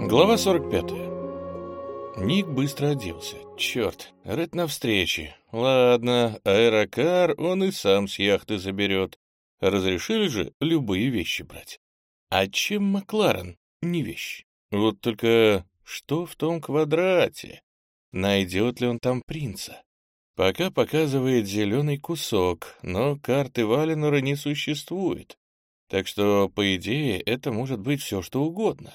Глава 45. Ник быстро оделся. Черт, Ред на встрече. Ладно, аэрокар он и сам с яхты заберет. Разрешили же любые вещи брать. А чем Макларен? Не вещь. Вот только что в том квадрате? Найдет ли он там принца? Пока показывает зеленый кусок, но карты Валенора не существует. Так что, по идее, это может быть все, что угодно.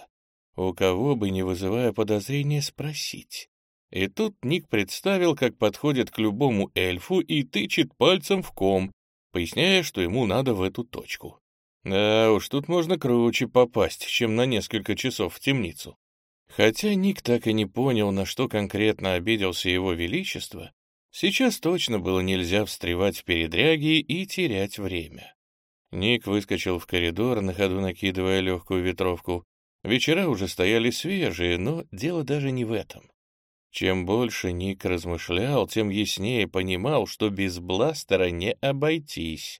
У кого бы, не вызывая подозрения, спросить. И тут Ник представил, как подходит к любому эльфу и тычет пальцем в ком, поясняя, что ему надо в эту точку. Да уж, тут можно круче попасть, чем на несколько часов в темницу. Хотя Ник так и не понял, на что конкретно обиделся его величество, Сейчас точно было нельзя встревать в передряги и терять время. Ник выскочил в коридор, на ходу накидывая легкую ветровку. Вечера уже стояли свежие, но дело даже не в этом. Чем больше Ник размышлял, тем яснее понимал, что без бластера не обойтись.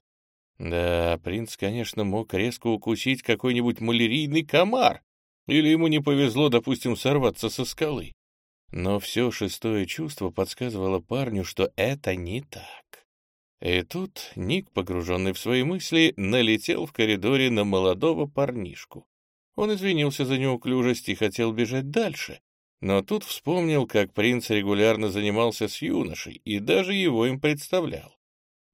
Да, принц, конечно, мог резко укусить какой-нибудь малярийный комар, или ему не повезло, допустим, сорваться со скалы. Но все шестое чувство подсказывало парню, что это не так. И тут Ник, погруженный в свои мысли, налетел в коридоре на молодого парнишку. Он извинился за неуклюжесть и хотел бежать дальше, но тут вспомнил, как принц регулярно занимался с юношей и даже его им представлял.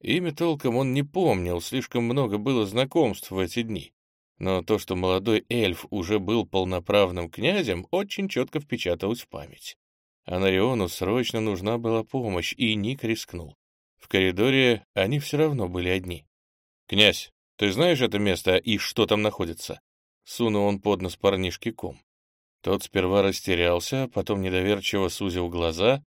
Имя толком он не помнил, слишком много было знакомств в эти дни. Но то, что молодой эльф уже был полноправным князем, очень четко впечаталось в память. А Нариону срочно нужна была помощь, и Ник рискнул. В коридоре они все равно были одни. «Князь, ты знаешь это место и что там находится?» Сунул он под нос парнишке ком. Тот сперва растерялся, потом недоверчиво сузил глаза.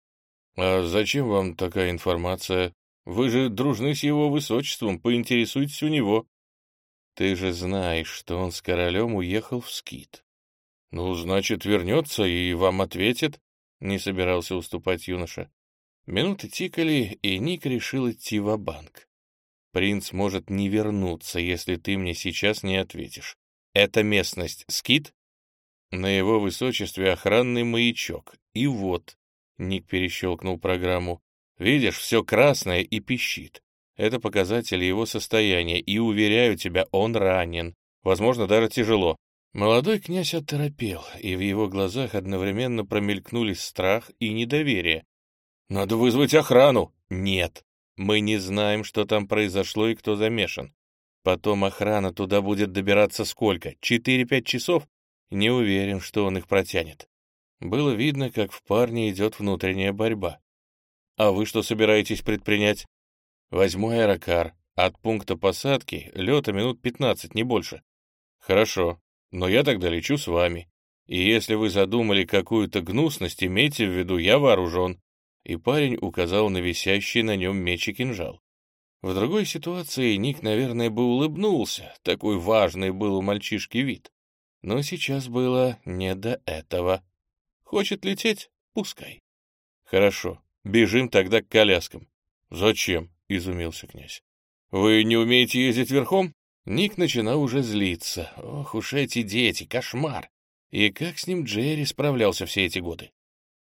«А зачем вам такая информация? Вы же дружны с его высочеством, поинтересуйтесь у него». «Ты же знаешь, что он с королем уехал в скит». «Ну, значит, вернется и вам ответит», не собирался уступать юноша. Минуты тикали, и Ник решил идти в банк Принц может не вернуться, если ты мне сейчас не ответишь. Это местность Скит? На его высочестве охранный маячок. И вот, Ник перещелкнул программу. Видишь, все красное и пищит. Это показатели его состояния, и, уверяю тебя, он ранен. Возможно, даже тяжело. Молодой князь оторопел, и в его глазах одновременно промелькнули страх и недоверие. «Надо вызвать охрану!» «Нет, мы не знаем, что там произошло и кто замешан. Потом охрана туда будет добираться сколько? Четыре-пять часов? Не уверен, что он их протянет». Было видно, как в парне идет внутренняя борьба. «А вы что собираетесь предпринять?» «Возьму аэрокар. От пункта посадки лета минут пятнадцать, не больше». «Хорошо, но я тогда лечу с вами. И если вы задумали какую-то гнусность, имейте в виду, я вооружен». И парень указал на висящий на нем меч и кинжал. В другой ситуации Ник, наверное, бы улыбнулся, такой важный был у мальчишки вид. Но сейчас было не до этого. Хочет лететь? Пускай. Хорошо, бежим тогда к коляскам. Зачем? — изумился князь. Вы не умеете ездить верхом? Ник начинал уже злиться. Ох уж эти дети, кошмар! И как с ним Джерри справлялся все эти годы?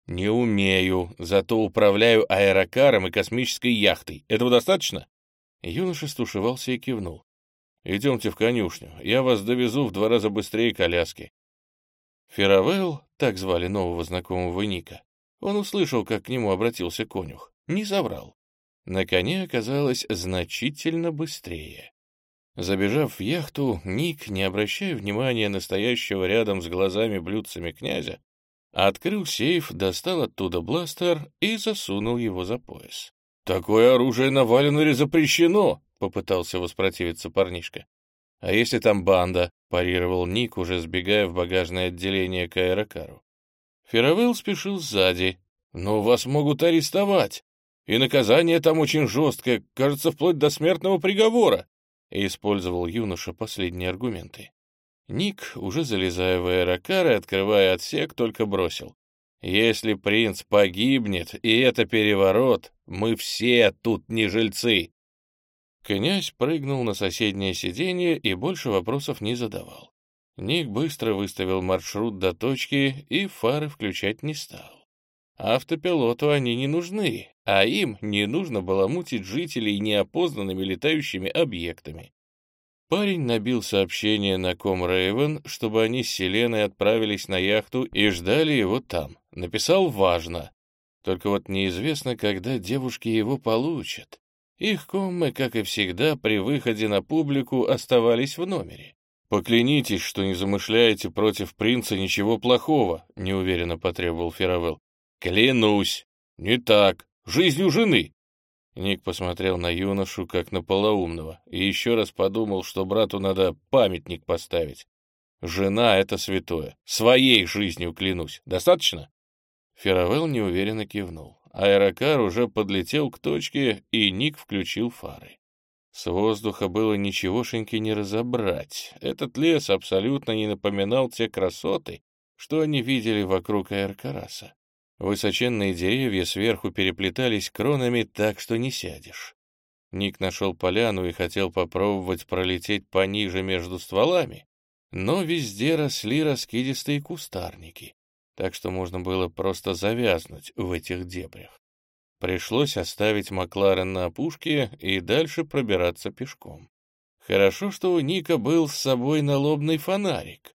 «Не умею, зато управляю аэрокаром и космической яхтой. Этого достаточно?» Юноша стушевался и кивнул. «Идемте в конюшню, я вас довезу в два раза быстрее коляски». Феравелл, так звали нового знакомого Ника, он услышал, как к нему обратился конюх. Не соврал. На коне оказалось значительно быстрее. Забежав в яхту, Ник, не обращая внимания на стоящего рядом с глазами блюдцами князя, открыл сейф, достал оттуда бластер и засунул его за пояс. «Такое оружие на Валеноре запрещено!» — попытался воспротивиться парнишка. «А если там банда?» — парировал Ник, уже сбегая в багажное отделение к аэрокару. Феравелл спешил сзади. «Но вас могут арестовать, и наказание там очень жесткое, кажется, вплоть до смертного приговора!» использовал юноша последние аргументы. Ник, уже залезая в аэрокар и открывая отсек, только бросил. «Если принц погибнет, и это переворот, мы все тут не жильцы!» Князь прыгнул на соседнее сиденье и больше вопросов не задавал. Ник быстро выставил маршрут до точки и фары включать не стал. Автопилоту они не нужны, а им не нужно было мутить жителей неопознанными летающими объектами. Парень набил сообщение на ком Рейвен, чтобы они с Селеной отправились на яхту и ждали его там. Написал «важно». Только вот неизвестно, когда девушки его получат. Их коммы, как и всегда, при выходе на публику оставались в номере. «Поклянитесь, что не замышляете против принца ничего плохого», — неуверенно потребовал Феравелл. «Клянусь! Не так! Жизнью жены!» Ник посмотрел на юношу, как на полоумного, и еще раз подумал, что брату надо памятник поставить. «Жена — это святое. Своей жизнью клянусь. Достаточно?» Феравелл неуверенно кивнул. Аэрокар уже подлетел к точке, и Ник включил фары. С воздуха было ничегошеньки не разобрать. Этот лес абсолютно не напоминал те красоты, что они видели вокруг Аэркараса. Высоченные деревья сверху переплетались кронами так, что не сядешь. Ник нашел поляну и хотел попробовать пролететь пониже между стволами, но везде росли раскидистые кустарники, так что можно было просто завязнуть в этих дебрях. Пришлось оставить Макларен на опушке и дальше пробираться пешком. Хорошо, что у Ника был с собой налобный фонарик.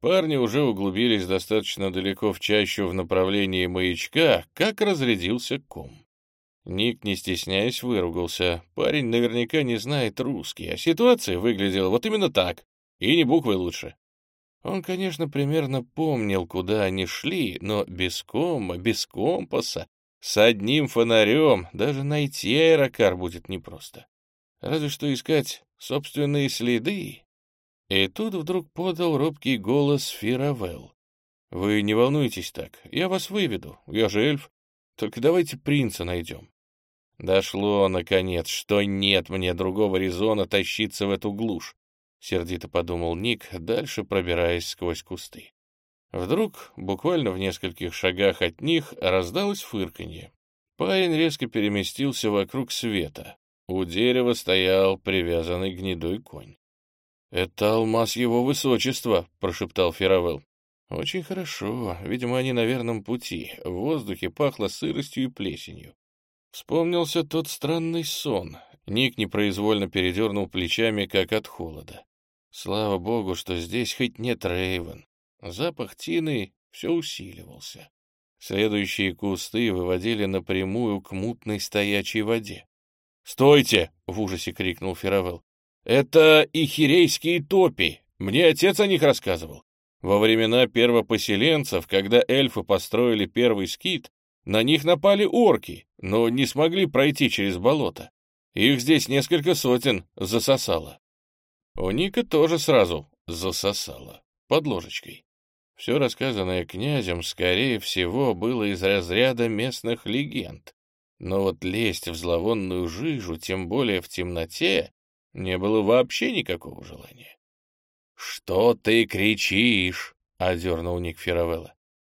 Парни уже углубились достаточно далеко в чащу в направлении маячка, как разрядился ком. Ник, не стесняясь, выругался. Парень наверняка не знает русский, а ситуация выглядела вот именно так, и не буквы лучше. Он, конечно, примерно помнил, куда они шли, но без кома, без компаса с одним фонарем даже найти аэрокар будет непросто. Разве что искать собственные следы. И тут вдруг подал робкий голос Фиравелл. «Вы не волнуйтесь так, я вас выведу, я же эльф. Только давайте принца найдем». Дошло, наконец, что нет мне другого резона тащиться в эту глушь, — сердито подумал Ник, дальше пробираясь сквозь кусты. Вдруг, буквально в нескольких шагах от них, раздалось фырканье. Парень резко переместился вокруг света. У дерева стоял привязанный гнедой конь. «Это алмаз его высочества», — прошептал Феравелл. «Очень хорошо. Видимо, они на верном пути. В воздухе пахло сыростью и плесенью. Вспомнился тот странный сон. Ник непроизвольно передернул плечами, как от холода. Слава богу, что здесь хоть нет Рейвен. Запах тины все усиливался. Следующие кусты выводили напрямую к мутной стоячей воде. «Стойте!» — в ужасе крикнул Феравелл. «Это ихирейские топи. Мне отец о них рассказывал. Во времена первопоселенцев, когда эльфы построили первый скит, на них напали орки, но не смогли пройти через болото. Их здесь несколько сотен засосало. У Ника тоже сразу засосало, под ложечкой. Все рассказанное князем, скорее всего, было из разряда местных легенд. Но вот лезть в зловонную жижу, тем более в темноте, не было вообще никакого желания. «Что ты кричишь?» — одернул Ник Феравелла.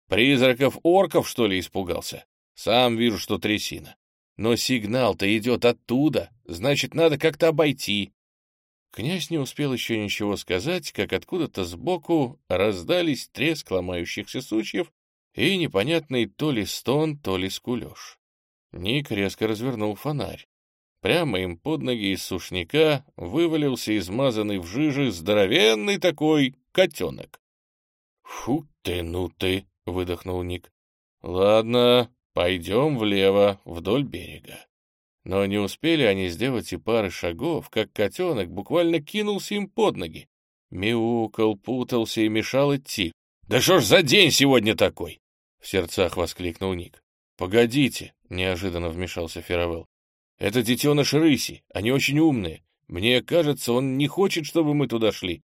«Призраков орков, что ли, испугался? Сам вижу, что трясина. Но сигнал-то идет оттуда, значит, надо как-то обойти. Князь не успел еще ничего сказать, как откуда-то сбоку раздались треск ломающихся сучьев и непонятный то ли стон, то ли скулеж. Ник резко развернул фонарь. Прямо им под ноги из сушняка вывалился измазанный в жиже здоровенный такой котенок. «Фу ты, ну ты!» — выдохнул Ник. «Ладно, пойдем влево, вдоль берега». Но не успели они сделать и пары шагов, как котенок буквально кинулся им под ноги. Мяукал, путался и мешал идти. «Да что ж за день сегодня такой?» — в сердцах воскликнул Ник. «Погодите», — неожиданно вмешался Феравелл. «Это детеныш рыси, они очень умные. Мне кажется, он не хочет, чтобы мы туда шли».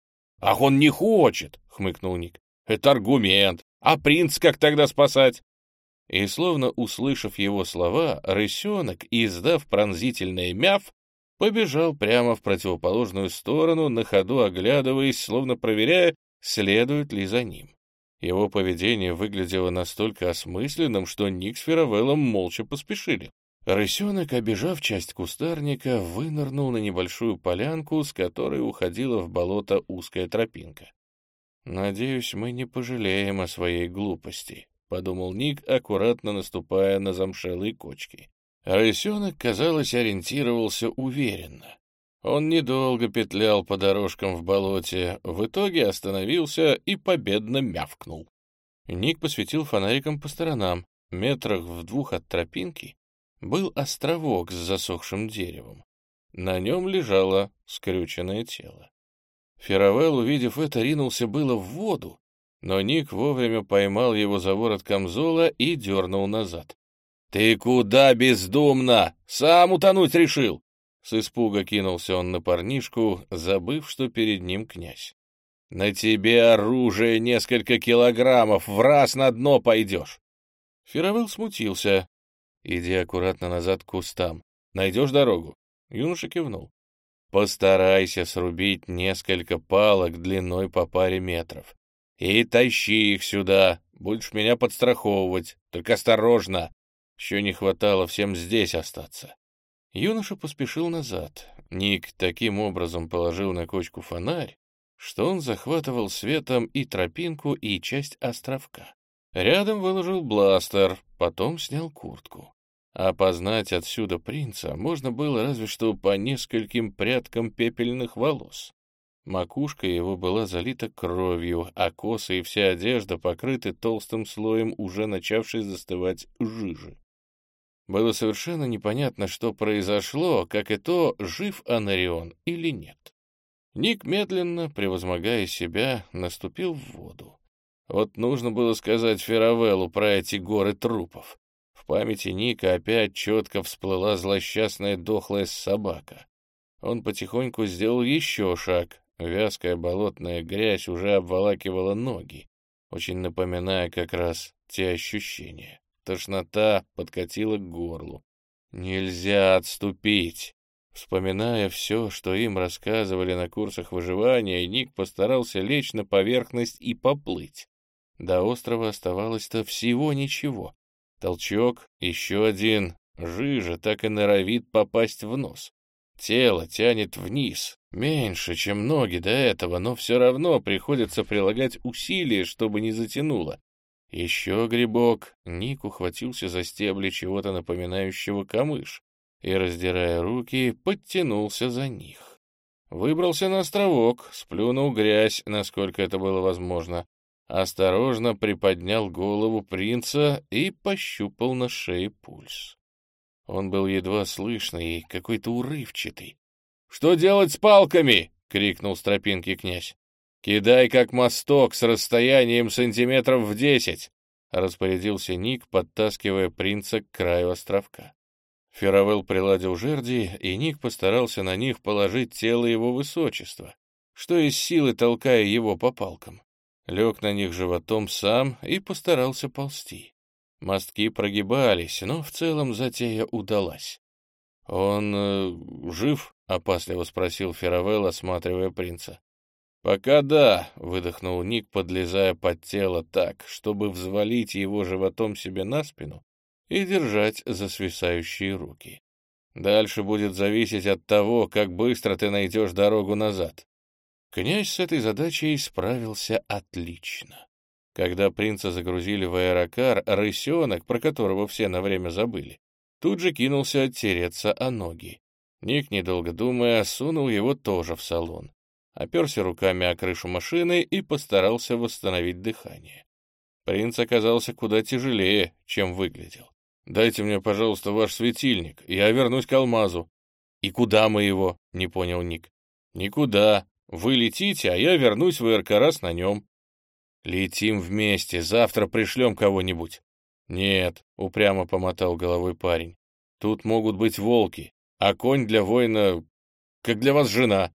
«Ах, он не хочет!» — хмыкнул Ник. «Это аргумент. А принц как тогда спасать?» И, словно услышав его слова, рысенок, издав пронзительное мяв, побежал прямо в противоположную сторону, на ходу оглядываясь, словно проверяя, следует ли за ним. Его поведение выглядело настолько осмысленным, что Ник с Феравеллом молча поспешили. Рысенок, обежав часть кустарника, вынырнул на небольшую полянку, с которой уходила в болото узкая тропинка. «Надеюсь, мы не пожалеем о своей глупости», — подумал Ник, аккуратно наступая на замшелые кочки. Рысенок, казалось, ориентировался уверенно. Он недолго петлял по дорожкам в болоте, в итоге остановился и победно мявкнул. Ник посветил фонариком по сторонам. Метрах в двух от тропинки был островок с засохшим деревом. На нем лежало скрюченное тело. Феравелл, увидев это, ринулся было в воду, но Ник вовремя поймал его за ворот камзола и дернул назад. «Ты куда, бездумно? Сам утонуть решил!» С испуга кинулся он на парнишку, забыв, что перед ним князь. «На тебе оружие несколько килограммов, в раз на дно пойдешь!» Феравелл смутился. «Иди аккуратно назад к кустам. Найдешь дорогу?» Юноша кивнул. «Постарайся срубить несколько палок длиной по паре метров. И тащи их сюда. Будешь меня подстраховывать. Только осторожно. Еще не хватало всем здесь остаться». Юноша поспешил назад. Ник таким образом положил на кочку фонарь, что он захватывал светом и тропинку, и часть островка. Рядом выложил бластер, потом снял куртку. Опознать отсюда принца можно было разве что по нескольким прядкам пепельных волос. Макушка его была залита кровью, а косы и вся одежда покрыты толстым слоем уже начавшей застывать жижи. Было совершенно непонятно, что произошло, как и то, жив Анарион или нет. Ник медленно, превозмогая себя, наступил в воду. Вот нужно было сказать Феравеллу про эти горы трупов. В памяти Ника опять четко всплыла злосчастная дохлая собака. Он потихоньку сделал еще шаг. Вязкая болотная грязь уже обволакивала ноги, очень напоминая как раз те ощущения. Тошнота подкатила к горлу. Нельзя отступить. Вспоминая все, что им рассказывали на курсах выживания, Ник постарался лечь на поверхность и поплыть. До острова оставалось-то всего ничего. Толчок, еще один. Жижа так и норовит попасть в нос. Тело тянет вниз, меньше, чем ноги до этого, но все равно приходится прилагать усилия, чтобы не затянуло. Еще грибок. Ник ухватился за стебли чего-то напоминающего камыш и, раздирая руки, подтянулся за них. Выбрался на островок, сплюнул грязь, насколько это было возможно, осторожно приподнял голову принца и пощупал на шее пульс. Он был едва слышный и какой-то урывчатый. «Что делать с палками?» — крикнул с тропинки князь. «Кидай как мосток с расстоянием сантиметров в десять!» — распорядился Ник, подтаскивая принца к краю островка. Феравелл приладил жерди, и Ник постарался на них положить тело его высочества, что из силы толкая его по палкам. Лег на них животом сам и постарался ползти. Мостки прогибались, но в целом затея удалась. «Он э, жив?» — опасливо спросил Феравелл, осматривая принца. «Пока да», — выдохнул Ник, подлезая под тело так, чтобы взвалить его животом себе на спину и держать за свисающие руки. «Дальше будет зависеть от того, как быстро ты найдешь дорогу назад». Князь с этой задачей справился отлично. Когда принца загрузили в аэрокар, рысенок, про которого все на время забыли, тут же кинулся оттереться о ноги. Ник, недолго думая, сунул его тоже в салон оперся руками о крышу машины и постарался восстановить дыхание. Принц оказался куда тяжелее, чем выглядел. «Дайте мне, пожалуйста, ваш светильник, я вернусь к алмазу». «И куда мы его?» — не понял Ник. «Никуда. Вы летите, а я вернусь в Эркарас на нем». «Летим вместе, завтра пришлем кого-нибудь». «Нет», — упрямо помотал головой парень. «Тут могут быть волки, а конь для воина, как для вас жена».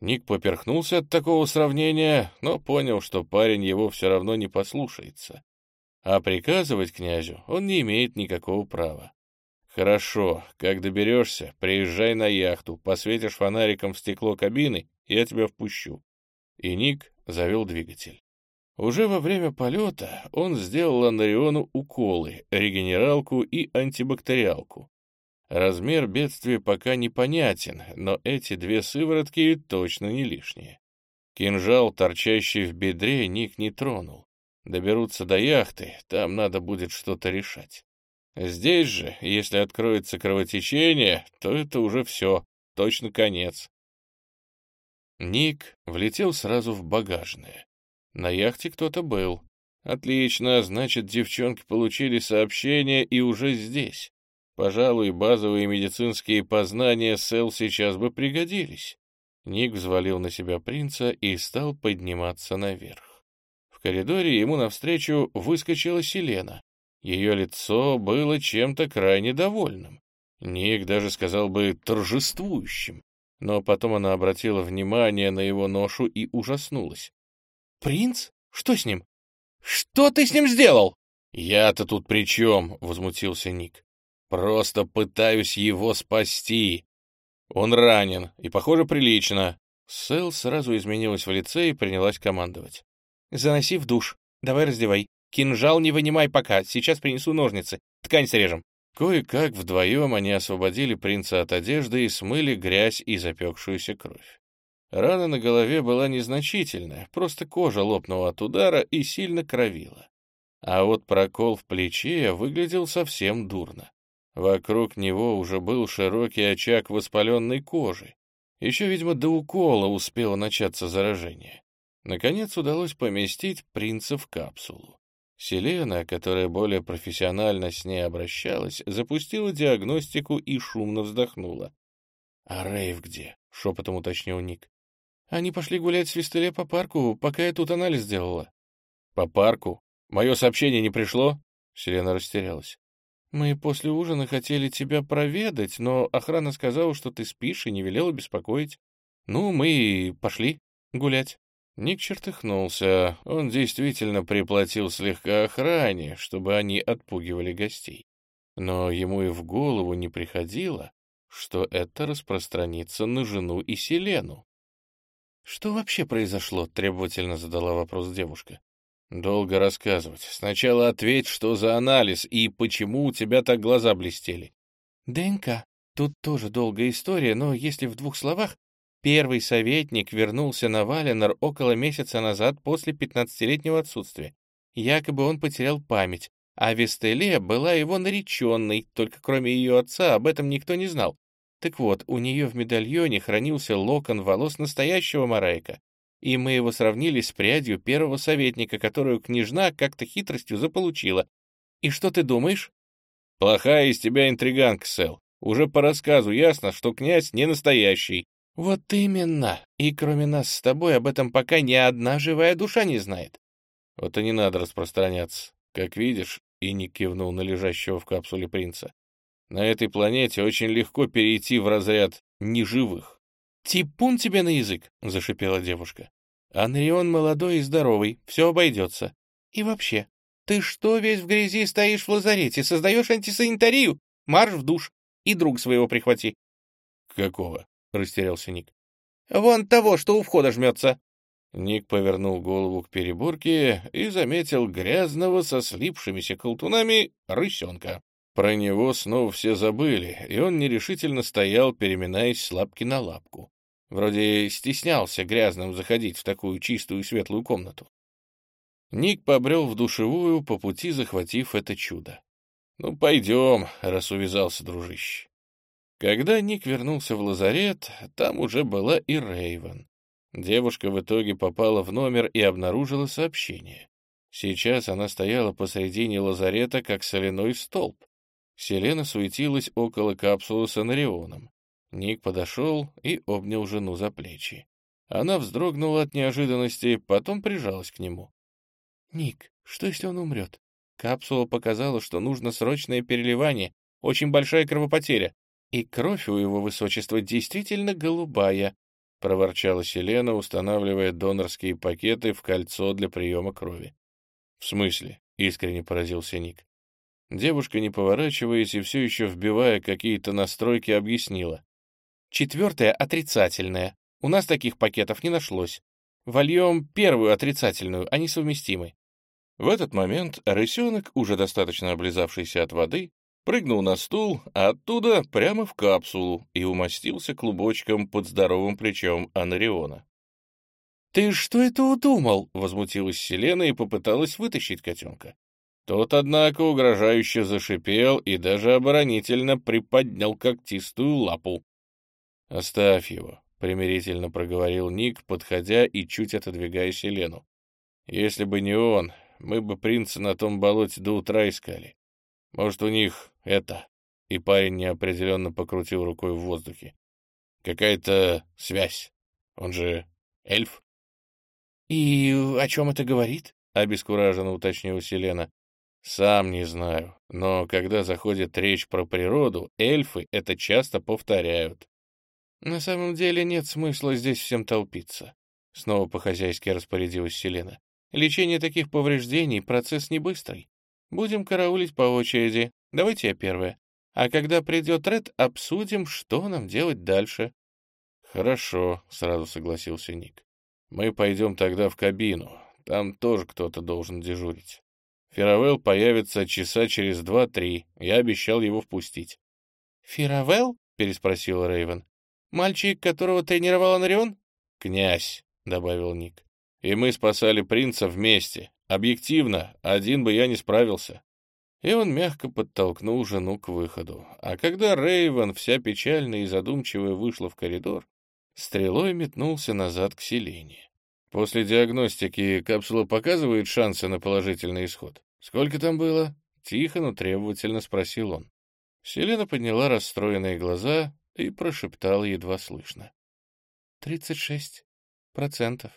Ник поперхнулся от такого сравнения, но понял, что парень его все равно не послушается. А приказывать князю он не имеет никакого права. «Хорошо, как доберешься, приезжай на яхту, посветишь фонариком в стекло кабины, я тебя впущу». И Ник завел двигатель. Уже во время полета он сделал Анариону уколы, регенералку и антибактериалку. Размер бедствия пока непонятен, но эти две сыворотки точно не лишние. Кинжал, торчащий в бедре, Ник не тронул. Доберутся до яхты, там надо будет что-то решать. Здесь же, если откроется кровотечение, то это уже все, точно конец. Ник влетел сразу в багажное. На яхте кто-то был. Отлично, значит, девчонки получили сообщение и уже здесь. Пожалуй, базовые медицинские познания Сэл сейчас бы пригодились. Ник взвалил на себя принца и стал подниматься наверх. В коридоре ему навстречу выскочила Селена. Ее лицо было чем-то крайне довольным. Ник даже сказал бы торжествующим. Но потом она обратила внимание на его ношу и ужаснулась. «Принц? Что с ним? Что ты с ним сделал?» «Я-то тут при чем?» — возмутился Ник. Просто пытаюсь его спасти. Он ранен, и, похоже, прилично. Сэл сразу изменилась в лице и принялась командовать. «Заноси в душ. Давай раздевай. Кинжал не вынимай пока. Сейчас принесу ножницы. Ткань срежем». Кое-как вдвоем они освободили принца от одежды и смыли грязь и запекшуюся кровь. Рана на голове была незначительная, просто кожа лопнула от удара и сильно кровила. А вот прокол в плече выглядел совсем дурно. Вокруг него уже был широкий очаг воспаленной кожи. Еще, видимо, до укола успело начаться заражение. Наконец удалось поместить принца в капсулу. Селена, которая более профессионально с ней обращалась, запустила диагностику и шумно вздохнула. — А Рейв где? — шепотом уточнил Ник. — Они пошли гулять с Вистеле по парку, пока я тут анализ делала. — По парку? Мое сообщение не пришло? Селена растерялась. «Мы после ужина хотели тебя проведать, но охрана сказала, что ты спишь и не велела беспокоить. Ну, мы пошли гулять». Ник чертыхнулся. Он действительно приплатил слегка охране, чтобы они отпугивали гостей. Но ему и в голову не приходило, что это распространится на жену и Селену. «Что вообще произошло?» — требовательно задала вопрос девушка. Долго рассказывать. Сначала ответь, что за анализ и почему у тебя так глаза блестели. ДНК. Тут тоже долгая история, но если в двух словах, первый советник вернулся на Валенор около месяца назад после пятнадцатилетнего отсутствия. Якобы он потерял память, а Вестеле была его нареченной, только кроме ее отца об этом никто не знал. Так вот, у нее в медальоне хранился локон волос настоящего Марайка, и мы его сравнили с прядью первого советника, которую княжна как-то хитростью заполучила. И что ты думаешь? Плохая из тебя интриганка, Сэл. Уже по рассказу ясно, что князь не настоящий. Вот именно. И кроме нас с тобой об этом пока ни одна живая душа не знает. Вот и не надо распространяться. Как видишь, и не кивнул на лежащего в капсуле принца. На этой планете очень легко перейти в разряд неживых. «Типун тебе на язык!» — зашипела девушка. «Анрион молодой и здоровый, все обойдется. И вообще, ты что весь в грязи стоишь в лазарете, создаешь антисанитарию? Марш в душ и друг своего прихвати». «Какого?» — растерялся Ник. «Вон того, что у входа жмется». Ник повернул голову к переборке и заметил грязного со слипшимися колтунами рысенка. Про него снова все забыли, и он нерешительно стоял, переминаясь с лапки на лапку. Вроде стеснялся грязным заходить в такую чистую и светлую комнату. Ник побрел в душевую, по пути захватив это чудо. «Ну, пойдем», — раз увязался дружище. Когда Ник вернулся в лазарет, там уже была и Рейвен. Девушка в итоге попала в номер и обнаружила сообщение. Сейчас она стояла посредине лазарета, как соляной столб. Селена суетилась около капсулы с анарионом. Ник подошел и обнял жену за плечи. Она вздрогнула от неожиданности, потом прижалась к нему. «Ник, что если он умрет? Капсула показала, что нужно срочное переливание, очень большая кровопотеря, и кровь у его высочества действительно голубая», — проворчала Селена, устанавливая донорские пакеты в кольцо для приема крови. «В смысле?» — искренне поразился Ник. Девушка, не поворачиваясь и все еще вбивая какие-то настройки, объяснила. Четвертое — отрицательное. У нас таких пакетов не нашлось. Вольем первую отрицательную, они совместимы. В этот момент рысенок, уже достаточно облизавшийся от воды, прыгнул на стул, а оттуда прямо в капсулу и умостился клубочком под здоровым плечом Анариона. «Ты что это удумал?» — возмутилась Селена и попыталась вытащить котенка. Тот, однако, угрожающе зашипел и даже оборонительно приподнял когтистую лапу. «Оставь его», — примирительно проговорил Ник, подходя и чуть отодвигая Селену. «Если бы не он, мы бы принца на том болоте до утра искали. Может, у них это...» И парень неопределенно покрутил рукой в воздухе. «Какая-то связь. Он же эльф?» «И о чем это говорит?» — обескураженно уточнила Селена. «Сам не знаю, но когда заходит речь про природу, эльфы это часто повторяют». «На самом деле нет смысла здесь всем толпиться», — снова по-хозяйски распорядилась Селена. «Лечение таких повреждений — процесс не быстрый. Будем караулить по очереди. Давайте я первая. А когда придет Ред, обсудим, что нам делать дальше». «Хорошо», — сразу согласился Ник. Мы пойдем тогда в кабину, там тоже кто-то должен дежурить. Фировел появится часа через два-три, я обещал его впустить. «Фировел?» — переспросил Рейвен. «Мальчик, которого тренировал Анрион?» «Князь», — добавил Ник. «И мы спасали принца вместе. Объективно, один бы я не справился». И он мягко подтолкнул жену к выходу. А когда Рейвен, вся печальная и задумчивая, вышла в коридор, стрелой метнулся назад к Селине. После диагностики капсула показывает шансы на положительный исход. Сколько там было? Тихо, но требовательно спросил он. Селена подняла расстроенные глаза и прошептала едва слышно. «Тридцать шесть процентов».